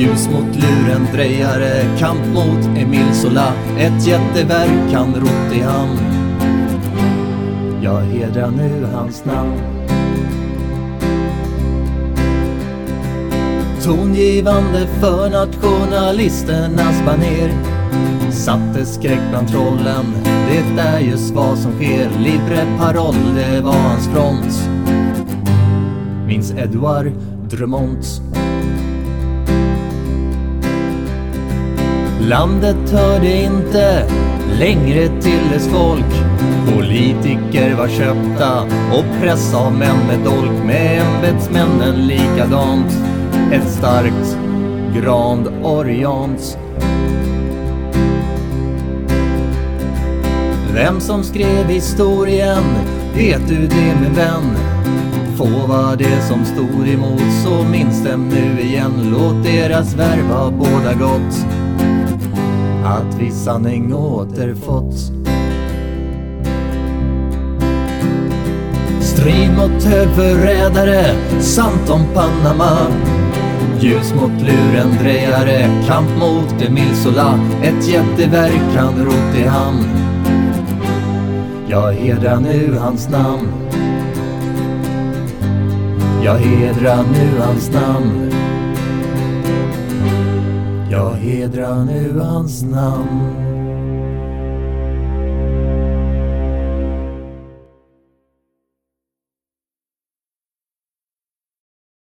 Ljus mot luren, drejare, kamp mot Emil Sola Ett jätteverk han rott i hamn. Jag hedrar nu hans namn. Tongivande för nationalisternas baner. Satte skräck bland trollen, det är just vad som sker. Libre parol, det var hans front. Minns Edouard Drumont Landet hörde inte längre till dess folk. Politiker var köpta och press av män med dolk. Med ämbetsmännen likadant. Ett starkt Grand Orient. Vem som skrev historien, vet du det min vän? Få var det som stod emot, så minns dem nu igen. Låt deras värva ha båda gott. Att vi sanning återfått. Strid mot högförrädare, sant om Panama. Ljus mot lurendrejare, kamp mot Emil Sola Ett jätteverk han rott i hamn. Jag hedrar nu hans namn. Jag hedrar nu hans namn. Jag hedrar nu hans namn.